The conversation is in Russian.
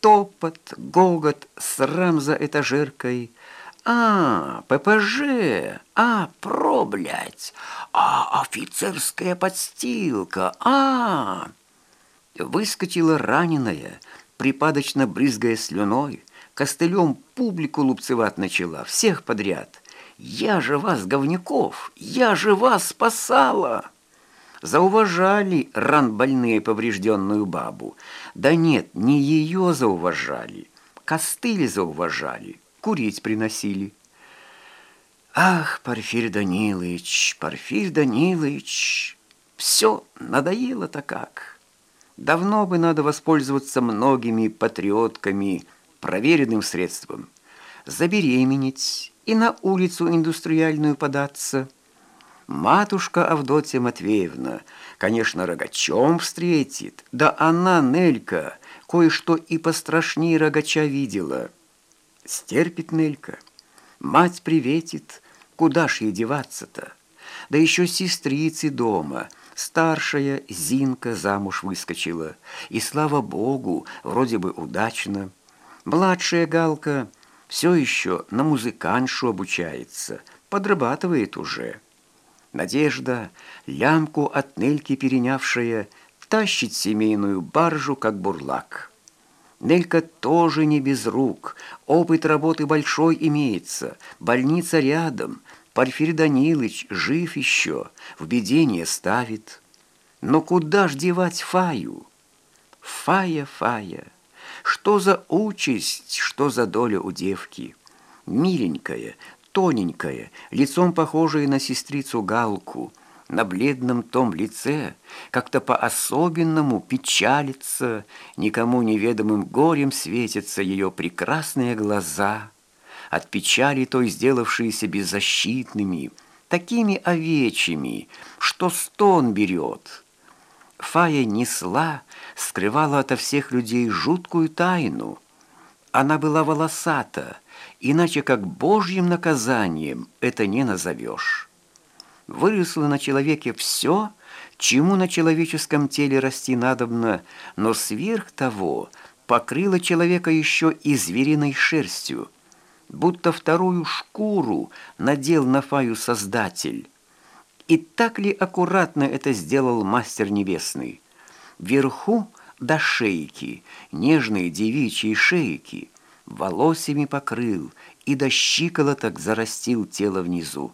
Топот, гогот, срам за этажеркой. А, ППЖ, а, про, блядь, а, офицерская подстилка, а... Выскочила раненая, припадочно брызгая слюной, костылем публику лупцевать начала, всех подряд. «Я же вас, говняков, я же вас спасала!» Зауважали ран больные поврежденную бабу. Да нет, не ее зауважали, костыли зауважали, курить приносили. Ах, Порфирь Данилович, Порфирь Данилович, все надоело-то как. Давно бы надо воспользоваться многими патриотками, проверенным средством. Забеременеть и на улицу индустриальную податься – Матушка Авдотья Матвеевна, конечно, рогачом встретит, да она, Нелька, кое-что и пострашнее рогача видела. Стерпит Нелька, мать приветит, куда ж ей деваться-то? Да еще сестрицы дома, старшая Зинка замуж выскочила, и, слава богу, вроде бы удачно. Младшая Галка все еще на музыканшу обучается, подрабатывает уже». Надежда, лямку от Нельки перенявшая, тащит семейную баржу, как бурлак. Нелька тоже не без рук, опыт работы большой имеется, больница рядом, Порфирь Данилыч жив еще, в беде не ставит. Но куда ж девать Фаю? Фая, Фая, что за участь, что за доля у девки? Миленькая, тоненькая, лицом похожая на сестрицу Галку, на бледном том лице как-то по-особенному печалится, никому неведомым горем светятся ее прекрасные глаза, от печали той сделавшиеся беззащитными, такими овечьими, что стон берет. Фая несла, скрывала ото всех людей жуткую тайну. Она была волосата, иначе как божьим наказанием это не назовешь. Выросло на человеке все, чему на человеческом теле расти надобно, но сверх того покрыло человека еще и звериной шерстью, будто вторую шкуру надел на Фаю Создатель. И так ли аккуратно это сделал Мастер Небесный? Вверху до шейки, нежные девичьи шейки – волосями покрыл и до щиколоток зарастил тело внизу.